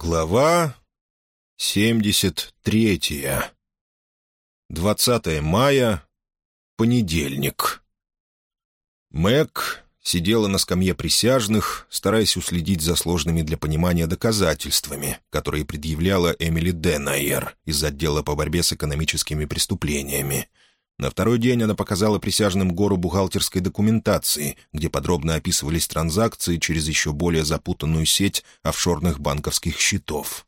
Глава 73. 20 мая. Понедельник. Мэг сидела на скамье присяжных, стараясь уследить за сложными для понимания доказательствами, которые предъявляла Эмили Денайер из отдела по борьбе с экономическими преступлениями. На второй день она показала присяжным гору бухгалтерской документации, где подробно описывались транзакции через еще более запутанную сеть офшорных банковских счетов.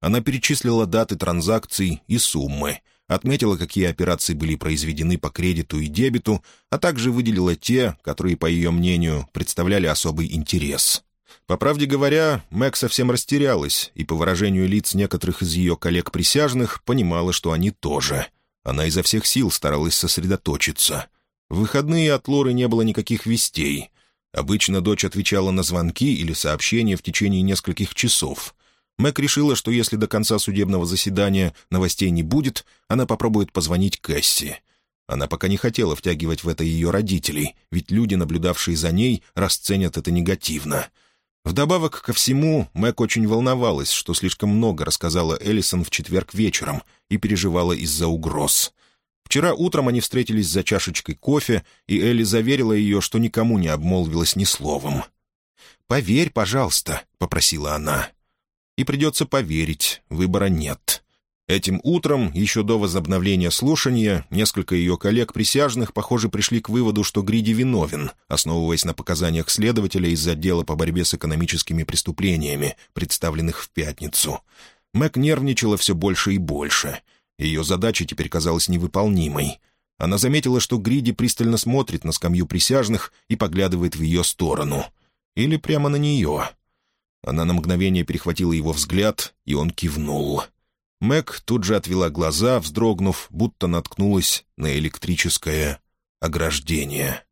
Она перечислила даты транзакций и суммы, отметила, какие операции были произведены по кредиту и дебету, а также выделила те, которые, по ее мнению, представляли особый интерес. По правде говоря, Мэг совсем растерялась и, по выражению лиц некоторых из ее коллег-присяжных, понимала, что они тоже — она изо всех сил старалась сосредоточиться. В выходные от Лоры не было никаких вестей. Обычно дочь отвечала на звонки или сообщения в течение нескольких часов. Мэг решила, что если до конца судебного заседания новостей не будет, она попробует позвонить Кэсси. Она пока не хотела втягивать в это ее родителей, ведь люди, наблюдавшие за ней, расценят это негативно — Вдобавок ко всему, Мэг очень волновалась, что слишком много рассказала Эллисон в четверг вечером и переживала из-за угроз. Вчера утром они встретились за чашечкой кофе, и Элли заверила ее, что никому не обмолвилась ни словом. «Поверь, пожалуйста», — попросила она. «И придется поверить, выбора нет». Этим утром, еще до возобновления слушания, несколько ее коллег-присяжных, похоже, пришли к выводу, что Гриди виновен, основываясь на показаниях следователя из отдела по борьбе с экономическими преступлениями, представленных в пятницу. Мэг нервничала все больше и больше. Ее задача теперь казалась невыполнимой. Она заметила, что Гриди пристально смотрит на скамью присяжных и поглядывает в ее сторону. Или прямо на нее. Она на мгновение перехватила его взгляд, и он кивнул — Мэг тут же отвела глаза, вздрогнув, будто наткнулась на электрическое ограждение.